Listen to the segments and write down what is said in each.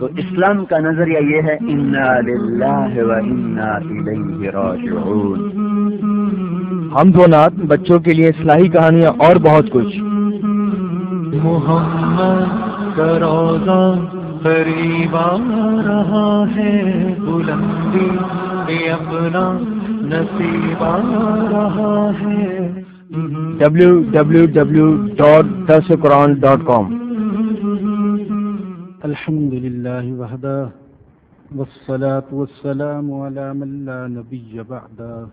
تو اسلام کا نظریہ یہ ہے ہم دو نات بچوں کے لیے اصلاحی کہانیاں اور بہت کچھ۔ محمد کا روزہ قریب آ رہا ہے بلندی اپنا نصیب آ رہا ہے۔ ڈبلو الحمد لله وحده، والصلاة والسلام على من لا نبي بعده.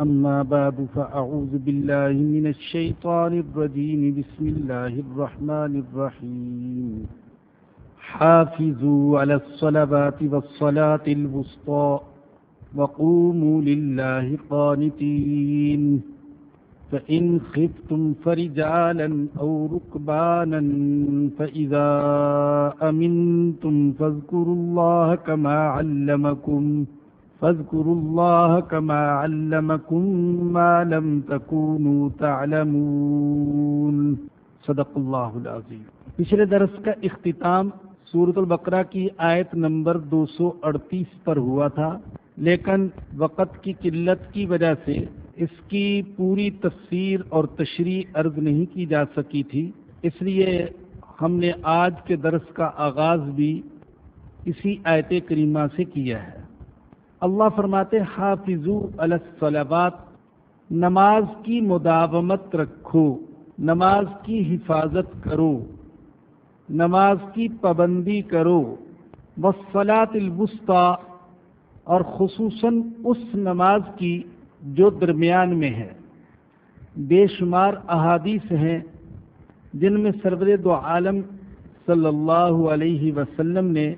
أما بعد، فأعوذ بالله من الشيطان الرجيم. بسم الله الرحمن الرحيم. حافظوا على الصلوات والصلاة الوسطى، وقوموا لله قانتين. فإن خفتم فرجالا أو ركبانا فإذا أمنتم فاذكروا الله كما علمكم فاذكروا الله كما علمكم ما لم تكونوا تعلمون صدق الله العظيم پچھلے درس کا اختتام سورت البقرہ کی آیت نمبر دو سو اڑتیس پر ہوا تھا، لیکن وقت کی قلت کی وجہ سے اس کی پوری تفسیر اور تشریح عرض نہیں کی جا سکی تھی، اس لیے ہم نے آج کے درس کا آغاز بھی اسی آیت کریمہ سے کیا ہے۔ اللہ فرماتے حافظ الصلوات، نماز کی مداومت رکھو، نماز کی حفاظت کرو، نماز کی پابندی کرو۔ وسلاط الوسطی، اور خصوصاً اس نماز کی جو درمیان میں ہے بے شمار احادیث ہیں جن میں سرور دو عالم صلی اللہ علیہ وسلم نے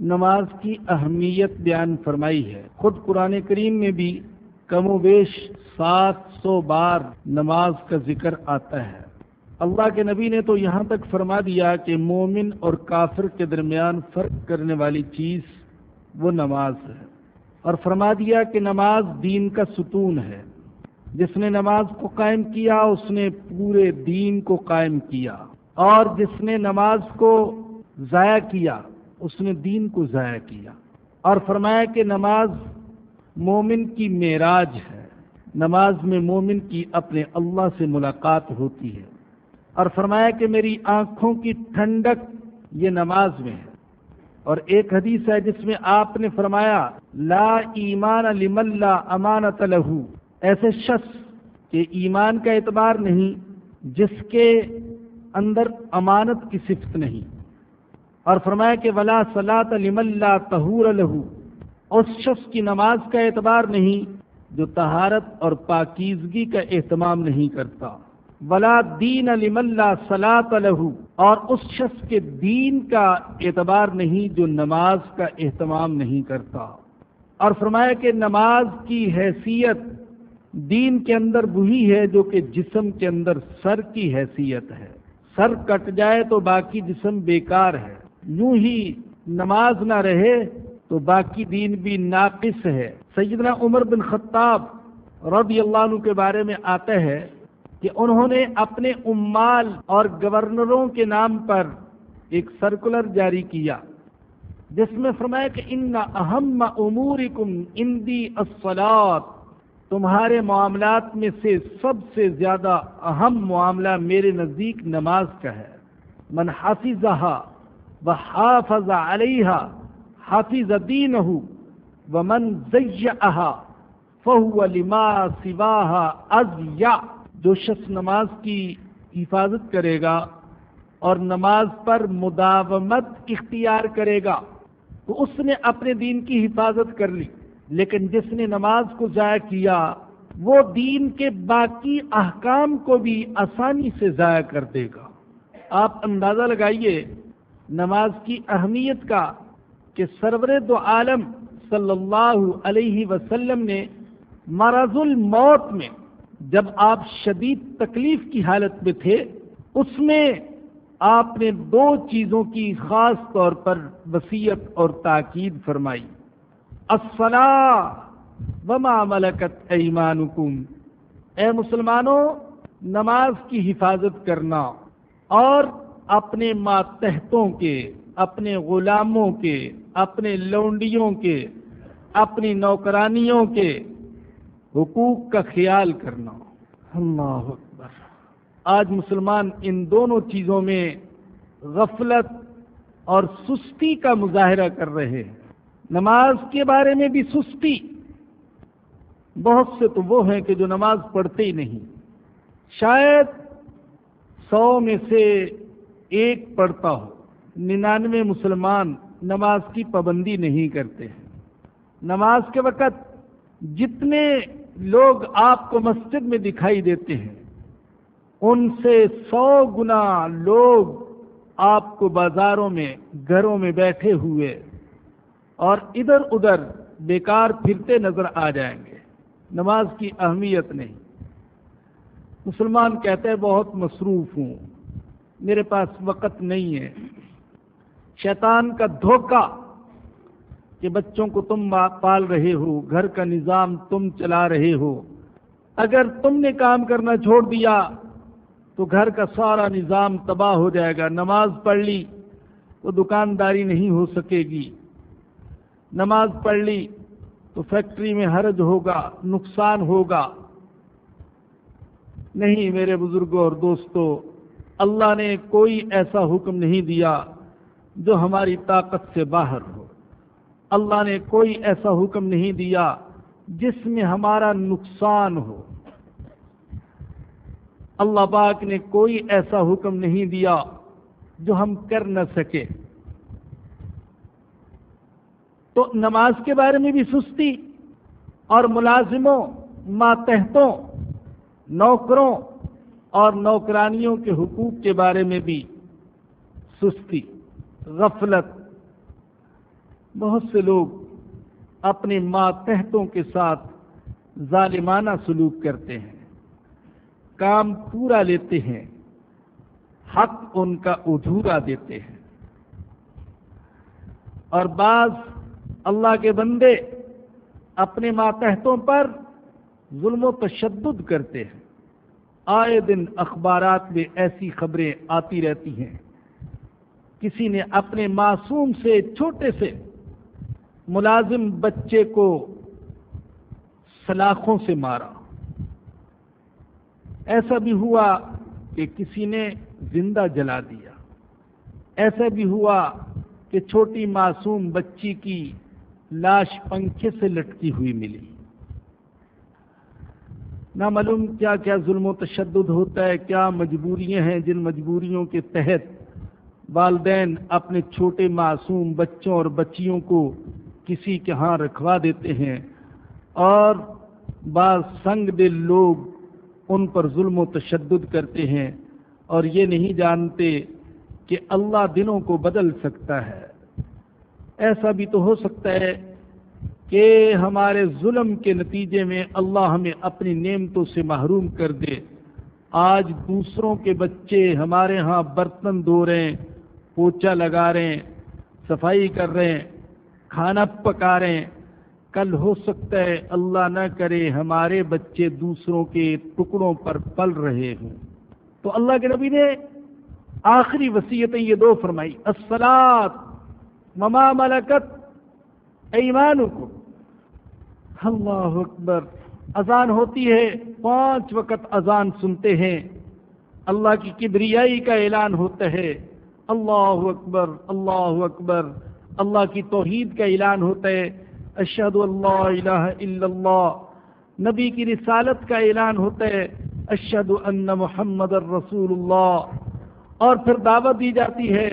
نماز کی اہمیت بیان فرمائی ہے۔ خود قرآن کریم میں بھی کم و بیش سات سو بار نماز کا ذکر آتا ہے۔ اللہ کے نبی نے تو یہاں تک فرما دیا کہ مومن اور کافر کے درمیان فرق کرنے والی چیز وہ نماز ہے۔ اور فرما دیا کہ نماز دین کا ستون ہے۔ جس نے نماز کو قائم کیا، اس نے پورے دین کو قائم کیا۔ اور جس نے نماز کو ضائع کیا، اس نے دین کو ضائع کیا۔ اور فرمایا کہ نماز مومن کی معراج ہے۔ نماز میں مومن کی اپنے اللہ سے ملاقات ہوتی ہے۔ اور فرمایا کہ میری آنکھوں کی ٹھنڈک یہ نماز میں ہے۔ اور ایک حدیث ہے جس میں آپ نے فرمایا، لا ایمان لملا امانت لہو۔ ایسے شخص کہ ایمان کا اعتبار نہیں، جس کے اندر امانت کی صفت نہیں۔ اور فرمایا کہ ولا صلاۃ لم اللہ تہور لہو۔ اس شخص کی نماز کا اعتبار نہیں، جو تہارت اور پاکیزگی کا اہتمام نہیں کرتا۔ ولا دین علم اللہ صلاح لہو اور اس شخص کے دین کا اعتبار نہیں جو نماز کا اہتمام نہیں کرتا۔ اور فرمایا کہ نماز کی حیثیت دین کے اندر وہی ہے جو کہ جسم کے اندر سر کی حیثیت ہے۔ سر کٹ جائے تو باقی جسم بیکار ہے۔ یوں ہی نماز نہ رہے تو باقی دین بھی ناقص ہے۔ سیدنا عمر بن خطاب رضی اللہ عنہ کے بارے میں آتا ہے کہ انہوں نے اپنے امال اور گورنروں کے نام پر ایک سرکولر جاری کیا، جس میں فرمایا کہ ان اہم امور اندی اسلات تمہارے معاملات میں سے سب سے زیادہ اہم معاملہ میرے نزدیک نماز کا ہے۔ من حافظ و حافظ علیہ حافظ دین و من فہو لما سواہ از یا۔ جو شخص نماز کی حفاظت کرے گا اور نماز پر مداومت اختیار کرے گا، تو اس نے اپنے دین کی حفاظت کر لی۔ لیکن جس نے نماز کو ضائع کیا، وہ دین کے باقی احکام کو بھی آسانی سے ضائع کر دے گا۔ آپ اندازہ لگائیے نماز کی اہمیت کا کہ سرور دو عالم صلی اللہ علیہ وسلم نے مرض الموت میں جب آپ شدید تکلیف کی حالت میں تھے، اس میں آپ نے دو چیزوں کی خاص طور پر وسیعت اور تاکید فرمائی۔ الصلاح وما ملکت ایمانکم۔ اے مسلمانوں، نماز کی حفاظت کرنا اور اپنے ماتحتوں کے، اپنے غلاموں کے، اپنے لونڈیوں کے، اپنی نوکرانیوں کے حقوق کا خیال کرنا۔ اللہ اکبر۔ آج مسلمان ان دونوں چیزوں میں غفلت اور سستی کا مظاہرہ کر رہے ہیں۔ نماز کے بارے میں بھی سستی۔ بہت سے تو وہ ہیں کہ جو نماز پڑھتے ہی نہیں۔ شاید سو میں سے ایک پڑھتا ہو۔ ننانوے مسلمان نماز کی پابندی نہیں کرتے۔ نماز کے وقت جتنے لوگ آپ کو مسجد میں دکھائی دیتے ہیں۔ ان سے سو گنا لوگ آپ کو بازاروں میں، گھروں میں بیٹھے ہوئے اور ادھر ادھر بیکار پھرتے نظر آ جائیں گے۔ نماز کی اہمیت نہیں۔ مسلمان کہتے ہیں، بہت مصروف ہوں۔ میرے پاس وقت نہیں ہے۔ شیطان کا دھوکہ کہ بچوں کو تم پال رہے ہو، گھر کا نظام تم چلا رہے ہو۔ اگر تم نے کام کرنا چھوڑ دیا، تو گھر کا سارا نظام تباہ ہو جائے گا۔ نماز پڑھ لی، تو دکانداری نہیں ہو سکے گی۔ نماز پڑھ لی، تو فیکٹری میں حرج ہوگا، نقصان ہوگا۔ نہیں میرے بزرگوں اور دوستوں، اللہ نے کوئی ایسا حکم نہیں دیا جو ہماری طاقت سے باہر ہو۔ اللہ نے کوئی ایسا حکم نہیں دیا جس میں ہمارا نقصان ہو۔ اللہ پاک نے کوئی ایسا حکم نہیں دیا جو ہم کر نہ سکے۔ تو نماز کے بارے میں بھی سستی اور ملازموں، ماتحتوں، نوکروں اور نوکرانیوں کے حقوق کے بارے میں بھی سستی، غفلت بہت سے لوگ اپنے ماتحتوں کے ساتھ ظالمانہ سلوک کرتے ہیں، کام پورا لیتے ہیں، حق ان کا ادھورا دیتے ہیں۔ اور بعض اللہ کے بندے اپنے ماتحتوں پر ظلم و تشدد کرتے ہیں۔ آئے دن اخبارات میں ایسی خبریں آتی رہتی ہیں۔ کسی نے اپنے معصوم سے، چھوٹے سے ملازم بچے کو سلاخوں سے مارا۔ ایسا بھی ہوا کہ کسی نے زندہ جلا دیا۔ ایسا بھی ہوا کہ چھوٹی معصوم بچی کی لاش پنکھے سے لٹکی ہوئی ملی۔ نہ معلوم کیا کیا ظلم و تشدد ہوتا ہے، کیا مجبوریاں ہیں جن مجبوریوں کے تحت والدین اپنے چھوٹے معصوم بچوں اور بچیوں کو کسی کے ہاں رکھوا دیتے ہیں اور بعض سنگ دل لوگ ان پر ظلم و تشدد کرتے ہیں اور یہ نہیں جانتے کہ اللہ دنوں کو بدل سکتا ہے۔ ایسا بھی تو ہو سکتا ہے کہ ہمارے ظلم کے نتیجے میں اللہ ہمیں اپنی نعمتوں سے محروم کر دے۔ آج دوسروں کے بچے ہمارے ہاں برتن دھو رہے ہیں، پوچھا لگا رہے ہیں، صفائی کر رہے ہیں کھانا پکا رہے ہیں کل ہو سکتا ہے اللہ نہ کرے ہمارے بچے دوسروں کے ٹکڑوں پر پل رہے ہوں۔ تو اللہ کے نبی نے آخری وصیتیں یہ دو فرمائی۔ السلات مما ملکت ایمان کو اللہ اکبر۔ اذان ہوتی ہے، پانچ وقت اذان سنتے ہیں۔ اللہ کی کبریائی کا اعلان ہوتا ہے۔ اللہ اکبر اللہ اکبر۔ اللہ کی توحید کا اعلان ہوتا ہے اشہد اللہ الہ الا اللہ۔ نبی کی رسالت کا اعلان ہوتا ہے اشہد ان محمد الرسول اللہ اور پھر دعوت دی جاتی ہے،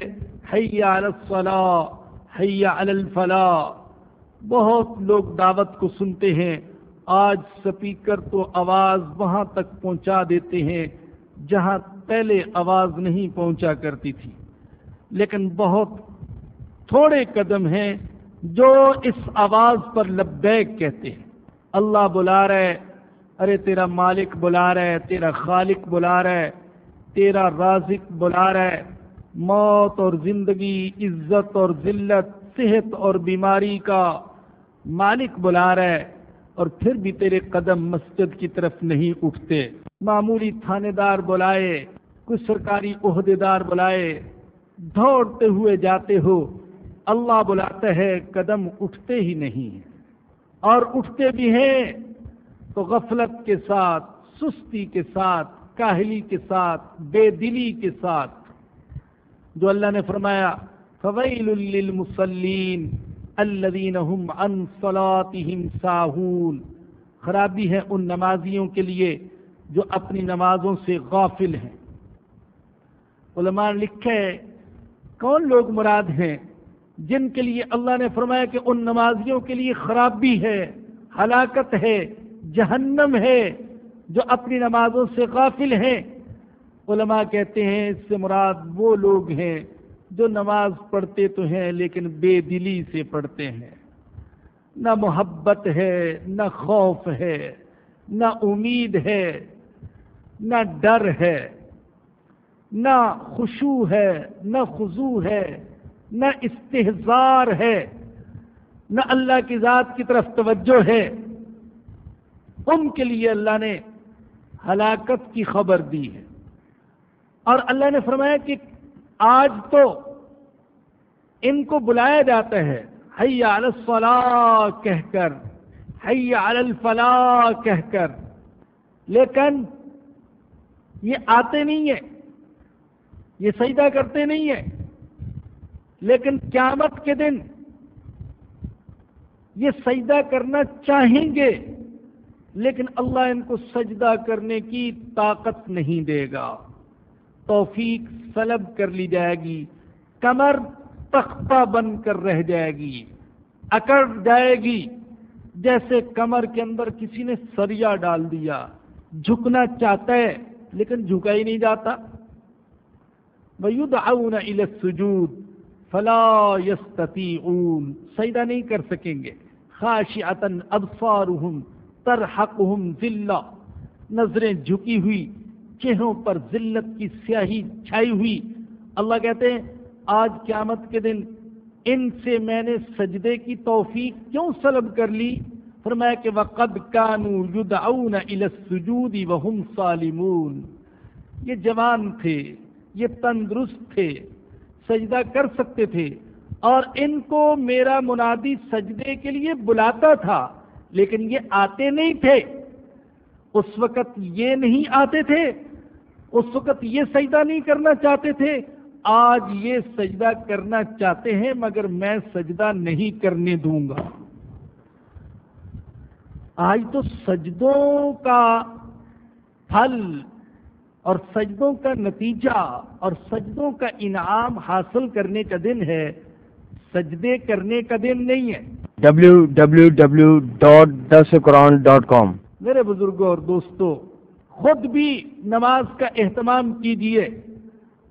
حیا علی الصلاح، حیا علی الفلاح۔ بہت لوگ دعوت کو سنتے ہیں، آج سپیکر تو آواز وہاں تک پہنچا دیتے ہیں، جہاں پہلے آواز نہیں پہنچا کرتی تھی۔ لیکن بہت تھوڑے قدم ہیں جو اس آواز پر لبیک کہتے ہیں۔ اللہ بلا رہا ہے ارے تیرا مالک بلا رہا ہے تیرا خالق بلا رہا ہے تیرا رازق بلا رہا ہے موت اور زندگی، عزت اور ذلت، صحت اور بیماری کا مالک بلا رہا ہے اور پھر بھی تیرے قدم مسجد کی طرف نہیں اٹھتے۔ معمولی تھانے دار بلائے، کچھ سرکاری عہدے دار بلائے، دوڑتے ہوئے جاتے ہو۔ اللہ بلاتا ہے قدم اٹھتے ہی نہیں اور اٹھتے بھی ہیں تو غفلت کے ساتھ، سستی کے ساتھ، کاہلی کے ساتھ، بے دلی کے ساتھ۔ جو اللہ نے فرمایا فویل للمصلین الذین هم عن صلاتهم ساہون خرابی ہے ان نمازیوں کے لیے جو اپنی نمازوں سے غافل ہیں۔ علماء لکھے کون لوگ مراد ہیں؟ جن کے لیے اللہ نے فرمایا کہ ان نمازیوں کے لیے خرابی ہے، ہلاکت ہے، جہنم ہے، جو اپنی نمازوں سے غافل ہیں۔ علماء کہتے ہیں اس سے مراد وہ لوگ ہیں جو نماز پڑھتے تو ہیں لیکن بے دلی سے پڑھتے ہیں۔ نہ محبت ہے، نہ خوف ہے، نہ امید ہے، نہ ڈر ہے، نہ خوشو ہے، نہ خضو ہے۔ نہ استحزار ہے، نہ اللہ کی ذات کی طرف توجہ ہے۔ ان کے لیے اللہ نے ہلاکت کی خبر دی ہے۔ اور اللہ نے فرمایا کہ آج تو ان کو بلایا جاتا ہے حیا الفلاح کہہ کر حیا الفلاح کہہ کر۔ لیکن یہ آتے نہیں ہیں، یہ سجدہ کرتے نہیں ہیں۔ لیکن قیامت کے دن یہ سجدہ کرنا چاہیں گے، لیکن اللہ ان کو سجدہ کرنے کی طاقت نہیں دے گا۔ توفیق سلب کر لی جائے گی، کمر تختہ بن کر رہ جائے گی، اکڑ جائے گی۔ جیسے کمر کے اندر کسی نے سریا ڈال دیا، جھکنا چاہتا ہے، لیکن جھکا ہی نہیں جاتا۔ وَيُدْعَوْنَ إِلَى السُّجُودِ فَلَا يَسْتَطِيعُونَ سجدہ نہیں کر سکیں گے۔ خاشعتن ابصارهم ترحقهم ذلہ نظریں جھکی ہوئی، چہروں پر ذلت کی سیاہی چھائی ہوئی۔ اللہ کہتے ہیں، آج قیامت کے دن ان سے میں نے سجدے کی توفیق کیوں سلب کر لی؟ فرمایا کہ وقد کانوا یدعون الى السجود وهم صالمون یہ جوان تھے، یہ تندرست تھے۔ سجدہ کر سکتے تھے اور ان کو میرا منادی سجدے کے لیے بلاتا تھا، لیکن یہ آتے نہیں تھے۔ اس وقت یہ نہیں آتے تھے، اس وقت یہ سجدہ نہیں کرنا چاہتے تھے۔ آج یہ سجدہ کرنا چاہتے ہیں، مگر میں سجدہ نہیں کرنے دوں گا۔ آج تو سجدوں کا پھل اور سجدوں کا نتیجہ اور سجدوں کا انعام حاصل کرنے کا دن ہے۔ سجدے کرنے کا دن نہیں ہے۔ www.dasquran.com میرے بزرگوں اور دوستوں خود بھی نماز کا اہتمام کیجیے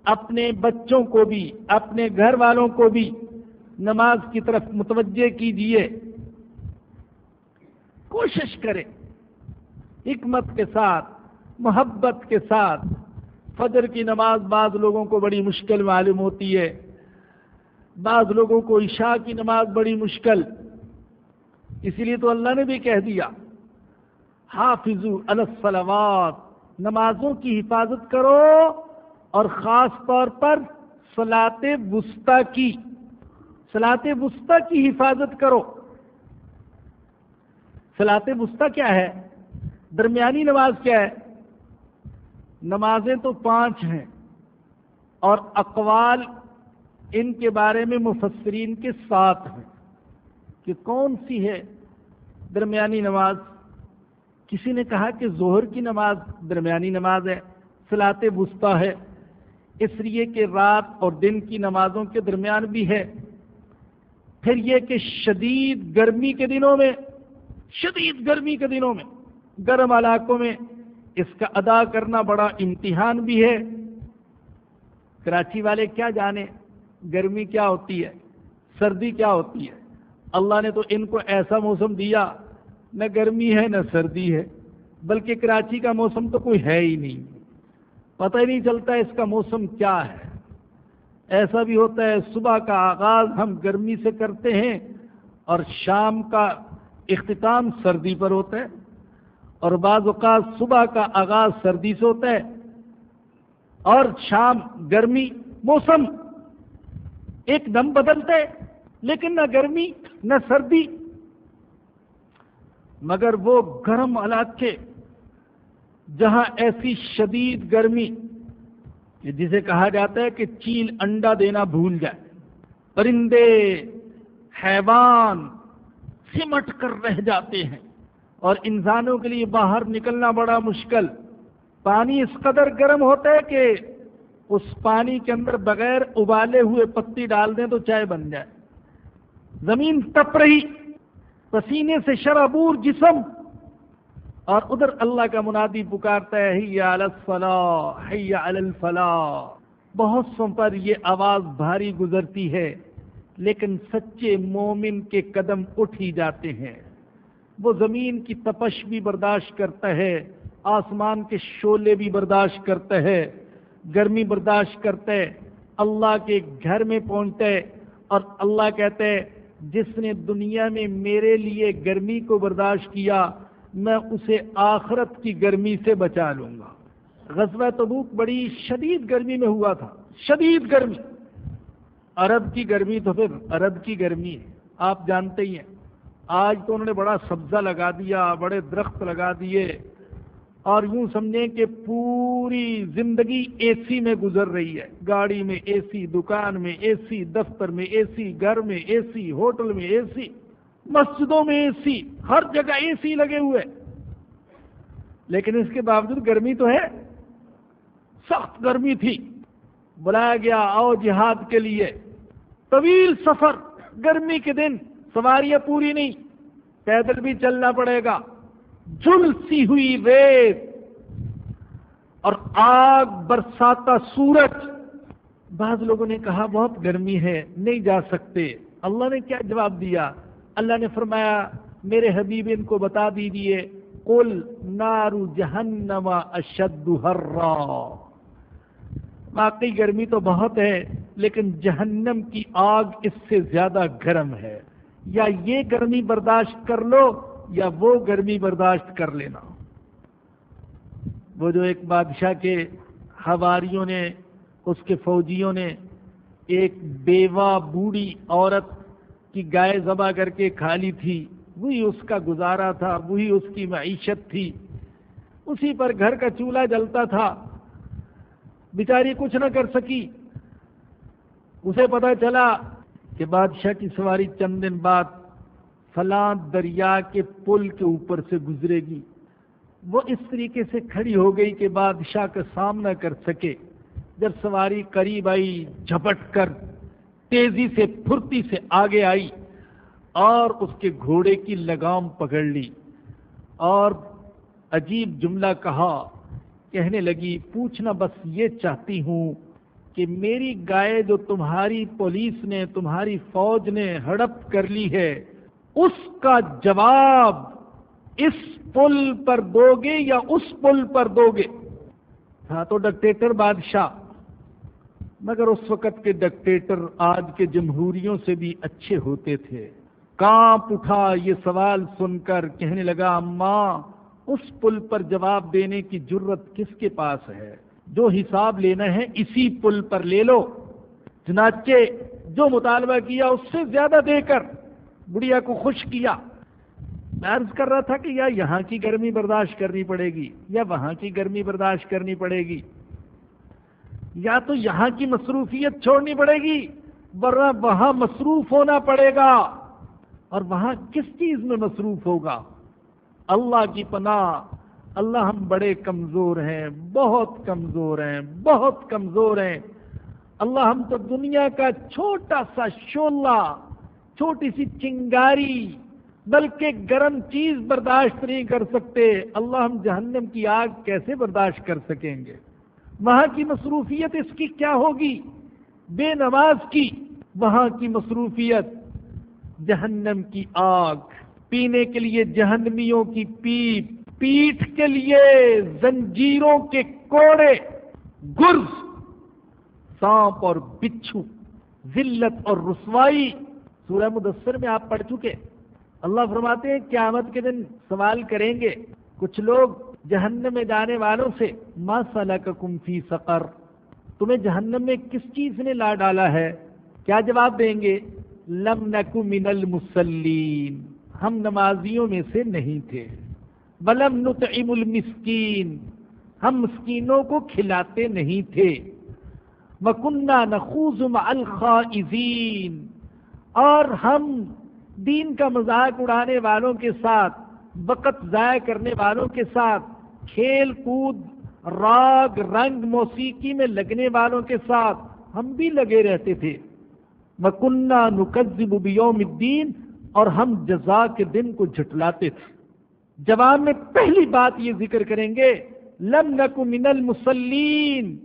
اپنے بچوں کو بھی اپنے گھر والوں کو بھی نماز کی طرف متوجہ کیجیے کوشش کرے حکمت کے ساتھ محبت کے ساتھ فجر کی نماز بعض لوگوں کو بڑی مشکل معلوم ہوتی ہے، بعض لوگوں کو عشاء کی نماز بڑی مشکل۔ اسی لیے تو اللہ نے بھی کہہ دیا حافظ الصلوات، نمازوں کی حفاظت کرو اور خاص طور پر سلاط وسطی کی سلاط وسطی کی حفاظت کرو۔ سلاط وسطی کیا ہے؟ درمیانی نماز کیا ہے؟ نمازیں تو پانچ ہیں۔ اور اقوال ان کے بارے میں مفسرین کے ساتھ ہیں کہ کون سی ہے درمیانی نماز۔ کسی نے کہا کہ ظہر کی نماز درمیانی نماز ہے سلاط وسطی ہے، اس لیے کہ رات اور دن کی نمازوں کے درمیان بھی ہے۔ پھر یہ کہ شدید گرمی کے دنوں میں، شدید گرمی کے دنوں میں، گرم علاقوں میں اس کا ادا کرنا بڑا امتحان بھی ہے۔ کراچی والے کیا جانے؟ گرمی کیا ہوتی ہے؟ سردی کیا ہوتی ہے؟ اللہ نے تو ان کو ایسا موسم دیا، نہ گرمی ہے نہ سردی ہے، بلکہ کراچی کا موسم تو کوئی ہے ہی نہیں۔ پتہ ہی نہیں چلتا اس کا موسم کیا ہے۔ ایسا بھی ہوتا ہے، صبح کا آغاز ہم گرمی سے کرتے ہیں اور شام کا اختتام سردی پر ہوتا ہے۔ اور بعض اوقات صبح کا آغاز سردی سے ہوتا ہے اور شام گرمی موسم ایک دم بدلتا ہے لیکن نہ گرمی، نہ سردی۔ مگر وہ گرم علاقے جہاں ایسی شدید گرمی، جسے کہا جاتا ہے کہ چیل انڈا دینا بھول جائے، پرندے، حیوان سمٹ کر رہ جاتے ہیں۔ اور انسانوں کے لیے باہر نکلنا بڑا مشکل۔ پانی اس قدر گرم ہوتا ہے کہ اس پانی کے اندر بغیر ابالے ہوئے پتی ڈال دیں تو چائے بن جائے۔ زمین تپ رہی، پسینے سے شرابور جسم۔ اور ادھر اللہ کا منادی پکارتا ہے الفلاح۔ بہت سو پر یہ آواز بھاری گزرتی ہے، لیکن سچے مومن کے قدم اٹھ ہی جاتے ہیں۔ وہ زمین کی تپش بھی برداشت کرتا ہے، آسمان کے شولے بھی برداشت کرتا ہے، گرمی برداشت کرتا ہے، اللہ کے گھر میں پہنچتا ہے اور اللہ کہتا ہے، جس نے دنیا میں میرے لیے گرمی کو برداشت کیا، میں اسے آخرت کی گرمی سے بچا لوں گا۔ غزوہ تبوک بڑی شدید گرمی میں ہوا تھا، شدید گرمی۔ عرب کی گرمی تو پھر عرب کی گرمی ہے، آپ جانتے ہی ہیں۔ آج تو انہوں نے بڑا سبزہ لگا دیا، بڑے درخت لگا دیے۔ اور یوں سمجھیں کہ پوری زندگی اے سی میں گزر رہی ہے۔ گاڑی میں اے سی دکان میں اے سی دفتر میں اے سی گھر میں اے سی ہوٹل میں اے سی مسجدوں میں اے سی ہر جگہ اے سی لگے ہوئے۔ لیکن اس کے باوجود گرمی تو ہے۔ سخت گرمی تھی۔ بلایا گیا آؤ جہاد کے لیے۔ طویل سفر، گرمی کے دن، سواریاں پوری نہیں۔ پیدل بھی چلنا پڑے گا۔ جھلسی ہوئی ریت۔ اور آگ برساتا سورج۔ بعض لوگوں نے کہا، بہت گرمی ہے، نہیں جا سکتے۔ اللہ نے کیا جواب دیا؟ اللہ نے فرمایا، میرے حبیب، ان کو بتا دیجیے کل نارو جہنم اشد ہرا باقی گرمی تو بہت ہے، لیکن جہنم کی آگ اس سے زیادہ گرم ہے۔ یا یہ گرمی برداشت کر لو یا وہ گرمی برداشت کر لینا۔ وہ جو ایک بادشاہ کے ہواریوں نے، اس کے فوجیوں نے ایک بیوہ بوڑھی عورت کی گائے ذبح کر کے کھا لی تھی، وہی اس کا گزارا تھا، وہی اس کی معیشت تھی۔ اسی پر گھر کا چولہا جلتا تھا۔ بیچاری کچھ نہ کر سکی۔ اسے پتا چلا کہ بادشاہ کی سواری چند دن بعد فلاں دریا کے پل کے اوپر سے گزرے گی۔ وہ اس طریقے سے کھڑی ہو گئی کہ بادشاہ کا سامنا کر سکے۔ جب سواری قریب آئی، جھپٹ کر تیزی سے، پھرتی سے آگے آئی اور اس کے گھوڑے کی لگام پکڑ لی۔ اور عجیب جملہ کہا، کہنے لگی، پوچھنا بس یہ چاہتی ہوں کہ میری گائے جو تمہاری پولیس نے، تمہاری فوج نے ہڑپ کر لی ہے، اس کا جواب اس پل پر دو گے یا اس پل پر دو گے تھا ہاں تو ڈکٹیٹر بادشاہ، مگر اس وقت کے ڈکٹیٹر آج کے جمہوریوں سے بھی اچھے ہوتے تھے۔ کانپ اٹھا یہ سوال سن کر، کہنے لگا، ماں، اس پل پر جواب دینے کی جرت کس کے پاس ہے؟ جو حساب لینا ہے اسی پل پر لے لو۔ چنانچہ جو مطالبہ کیا اس سے زیادہ دے کر بڑھیا کو خوش کیا۔ میں عرض کر رہا تھا کہ یا یہاں کی گرمی برداشت کرنی پڑے گی یا وہاں کی گرمی برداشت کرنی پڑے گی۔ یا تو یہاں کی مصروفیت چھوڑنی پڑے گی، ورنہ وہاں مصروف ہونا پڑے گا۔ اور وہاں کس چیز میں مصروف ہوگا؟ اللہ کی پناہ اللہ ہم بڑے کمزور ہیں، بہت کمزور ہیں، بہت کمزور ہیں۔ اللہ ہم تو دنیا کا چھوٹا سا شولہ چھوٹی سی چنگاری، بلکہ گرم چیز برداشت نہیں کر سکتے۔ اللہ ہم جہنم کی آگ کیسے برداشت کر سکیں گے؟ وہاں کی مصروفیت اس کی کیا ہوگی؟ بے نماز کی وہاں کی مصروفیت۔ جہنم کی آگ، پینے کے لیے جہنمیوں کی پیپ پیٹھ کے لیے زنجیروں کے کوڑے، گرز، سانپ اور بچھو، ذلت اور رسوائی۔ سورہ مدثر میں آپ پڑھ چکے۔ اللہ فرماتے ہیں، قیامت کے دن سوال کریں گے۔ کچھ لوگ جہنم میں جانے والوں سے، ما سلککم فی سقر۔ تمہیں جہنم میں کس چیز نے لا ڈالا ہے؟ کیا جواب دیں گے؟ لم نکو من المسلین ہم نمازیوں میں سے نہیں تھے۔ بلم نطعم المسکین، ہم مسکینوں کو کھلاتے نہیں تھے۔ وکنہ نخوض مع الخائزین اور ہم دین کا مذاق اڑانے والوں کے ساتھ، وقت ضائع کرنے والوں کے ساتھ، کھیل کود، راگ، رنگ، موسیقی میں لگنے والوں کے ساتھ ہم بھی لگے رہتے تھے۔ مکنہ نقزب بیوم الدین اور ہم جزا کے دن کو جھٹلاتے تھے۔ جواب میں پہلی بات یہ ذکر کریں گے، لم نکو من المسلین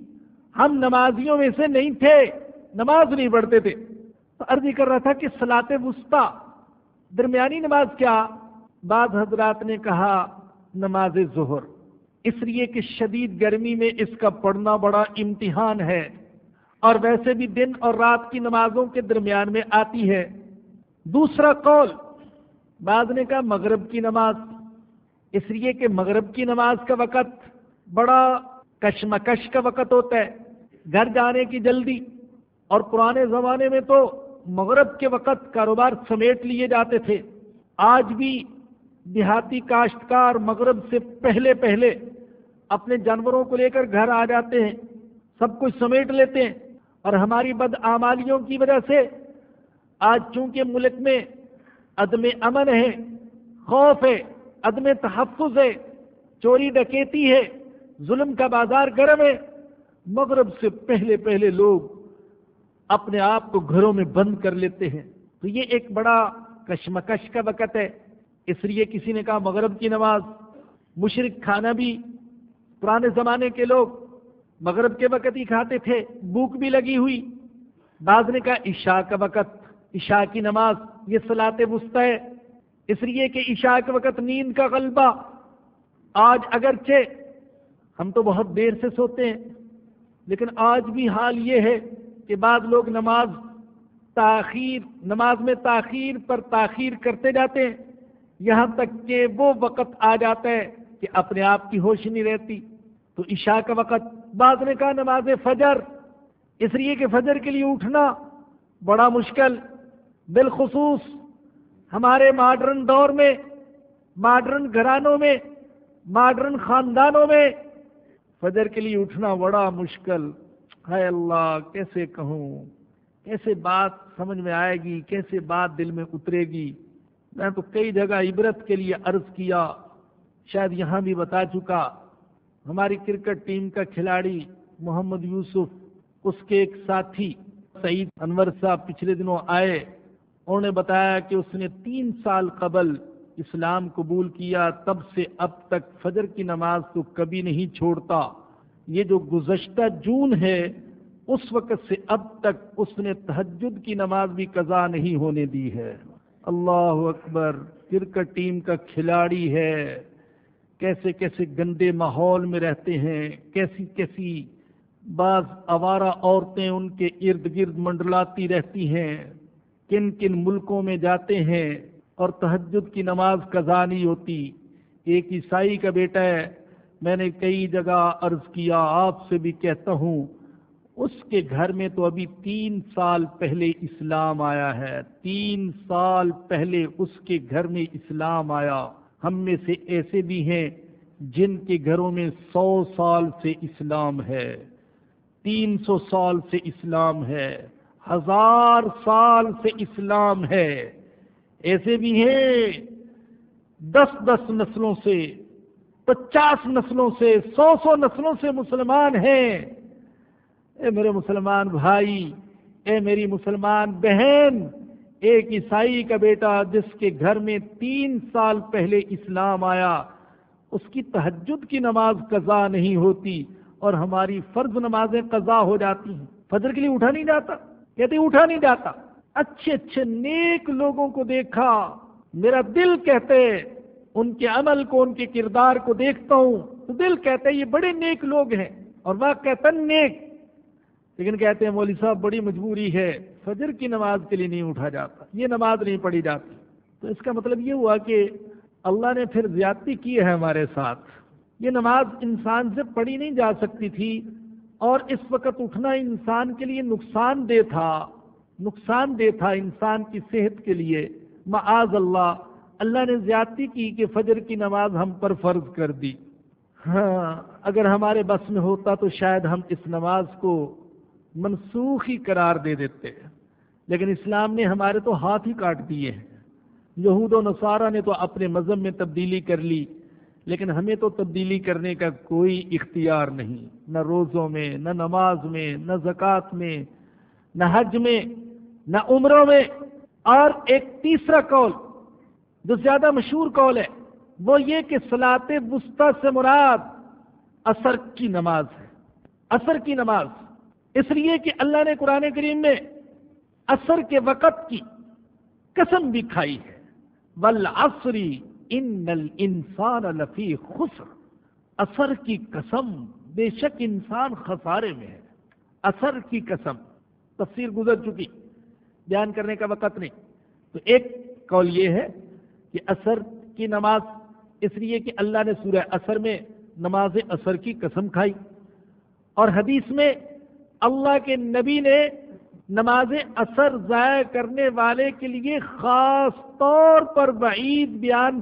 ہم نمازیوں میں سے نہیں تھے، نماز نہیں پڑھتے تھے۔ تو عرضی کر رہا تھا کہ سلاط وسطی، درمیانی نماز کیا؟ بعض حضرات نے کہا، نماز ظہر۔ اس لیے کہ شدید گرمی میں اس کا پڑھنا بڑا امتحان ہے۔ اور ویسے بھی دن اور رات کی نمازوں کے درمیان میں آتی ہے۔ دوسرا قول، بعض نے کہا، مغرب کی نماز اس لیے کہ مغرب کی نماز کا وقت بڑا کشمکش کا وقت ہوتا ہے، گھر جانے کی جلدی۔ اور پرانے زمانے میں تو مغرب کے وقت کاروبار سمیٹ لیے جاتے تھے۔ آج بھی دیہاتی کاشتکار مغرب سے پہلے پہلے اپنے جانوروں کو لے کر گھر آ جاتے ہیں، سب کچھ سمیٹ لیتے ہیں۔ اور ہماری بد آمالیوں کی وجہ سے آج چونکہ ملک میں عدم امن ہے، خوف ہے عدم تحفظ ہے، چوری ڈکیتی ہے، ظلم کا بازار گرم ہے۔ مغرب سے پہلے پہلے لوگ اپنے آپ کو گھروں میں بند کر لیتے ہیں۔ تو یہ ایک بڑا کشمکش کا وقت ہے۔ اس لیے کسی نے کہا مغرب کی نماز، مشرق کھانا بھی۔ پرانے زمانے کے لوگ مغرب کے وقت ہی کھاتے تھے، بھوک بھی لگی ہوئی۔ بعض نے کہا عشاء کا وقت، عشاء کی نماز، یہ سلاط وسط ہے۔ اس لیے کہ عشاء کے وقت نیند کا غلبہ۔ آج اگرچہ ہم تو بہت دیر سے سوتے ہیں، لیکن آج بھی حال یہ ہے کہ بعض لوگ نماز تاخیر، نماز میں تاخیر پر تاخیر کرتے جاتے ہیں۔ یہاں تک کہ وہ وقت آ جاتا ہے کہ اپنے آپ کی ہوش نہیں رہتی۔ تو عشاء کا وقت، بعض نے کہا نماز فجر، اس لیے کہ فجر کے لیے اٹھنا بڑا مشکل۔ بالخصوص ہمارے ماڈرن دور میں، ماڈرن گھرانوں میں، ماڈرن خاندانوں میں فجر کے لیے اٹھنا بڑا مشکل۔ ہے اللہ، کیسے کہوں؟ کیسے بات سمجھ میں آئے گی؟ کیسے بات دل میں اترے گی؟ میں تو کئی جگہ عبرت کے لیے عرض کیا، شاید یہاں بھی بتا چکا۔ ہماری کرکٹ ٹیم کا کھلاڑی محمد یوسف، اس کے ایک ساتھی سعید انور صاحب پچھلے دنوں آئے۔ انہوں نے بتایا کہ اس نے تین سال قبل اسلام قبول کیا، تب سے اب تک فجر کی نماز تو کبھی نہیں چھوڑتا۔ یہ جو گزشتہ جون ہے، اس وقت سے اب تک اس نے تہجد کی نماز بھی قضا نہیں ہونے دی ہے۔ اللہ اکبر، کرکٹ ٹیم کا کھلاڑی ہے۔ کیسے کیسے گندے ماحول میں رہتے ہیں، کیسی کیسی بعض آوارہ عورتیں ان کے ارد گرد منڈلاتی رہتی ہیں۔ کن کن ملکوں میں جاتے ہیں اور تہجد کی نماز قضا نہیں ہوتی۔ ایک عیسائی کا بیٹا ہے، میں نے کئی جگہ عرض کیا، آپ سے بھی کہتا ہوں، اس کے گھر میں تو ابھی تین سال پہلے اسلام آیا ہے۔ تین سال پہلے اس کے گھر میں اسلام آیا۔ ہم میں سے ایسے بھی ہیں جن کے گھروں میں سو سال سے اسلام ہے۔ تین سو سال سے اسلام ہے۔ ہزار سال سے اسلام ہے۔ ایسے بھی ہیں۔ دس دس نسلوں سے، پچاس نسلوں سے، سو سو نسلوں سے مسلمان ہیں۔ اے میرے مسلمان بھائی، اے میری مسلمان بہن، ایک عیسائی کا بیٹا جس کے گھر میں تین سال پہلے اسلام آیا، اس کی تہجد کی نماز قضا نہیں ہوتی اور ہماری فرض نمازیں قضا ہو جاتی ہیں۔ فجر کے لیے اٹھا نہیں جاتا۔ کہتے اٹھا نہیں جاتا۔ اچھے اچھے نیک لوگوں کو دیکھا، میرا دل کہتے، ان کے عمل کو، ان کے کردار کو دیکھتا ہوں۔ تو دل کہتے، یہ بڑے نیک لوگ ہیں اور وہ کہتا نیک۔ لیکن کہتے ہیں، مولوی صاحب، بڑی مجبوری ہے، فجر کی نماز کے لیے نہیں اٹھا جاتا۔ یہ نماز نہیں پڑھی جاتی۔ تو اس کا مطلب یہ ہوا کہ اللہ نے پھر زیادتی کی ہے ہمارے ساتھ۔ یہ نماز انسان سے پڑھی نہیں جا سکتی تھی۔ اور اس وقت اٹھنا انسان کے لیے نقصان دہ تھا، نقصان دہ تھا انسان کی صحت کے لیے۔ معاذ اللہ اللہ نے زیادتی کی کہ فجر کی نماز ہم پر فرض کر دی۔ ہاں اگر ہمارے بس میں ہوتا تو شاید ہم اس نماز کو منسوخ ہی قرار دے دیتے۔ لیکن اسلام نے ہمارے تو ہاتھ ہی کاٹ دیے ہیں۔ یہود و نصارہ نے تو اپنے مذہب میں تبدیلی کر لی۔ لیکن ہمیں تو تبدیلی کرنے کا کوئی اختیار نہیں۔ نہ روزوں میں، نہ نماز میں، نہ زکوٰۃ میں، نہ حج میں، نہ عمروں میں۔ اور ایک تیسرا قول، جو زیادہ مشہور قول ہے، وہ یہ کہ سلاط وسطی سے مراد اثر کی نماز ہے۔ اثر کی نماز۔ اس لیے کہ اللہ نے قرآن کریم میں اثر کے وقت کی قسم بھی کھائی ہے۔ ولاسری ان الانسان لفی خسر۔ اثر کی قسم بے شک انسان خسارے میں ہے۔ اثر کی قسم۔ تفسیر گزر چکی۔ بیان کرنے کا وقت نہیں۔ تو ایک قول یہ ہے کہ اثر کی نماز، اس لیے کہ اللہ نے سورہ اثر میں نماز اثر کی قسم کھائی۔ اور حدیث میں اللہ کے نبی نے نماز اثر ضائع کرنے والے کے لیے خاص طور پر بعید بیان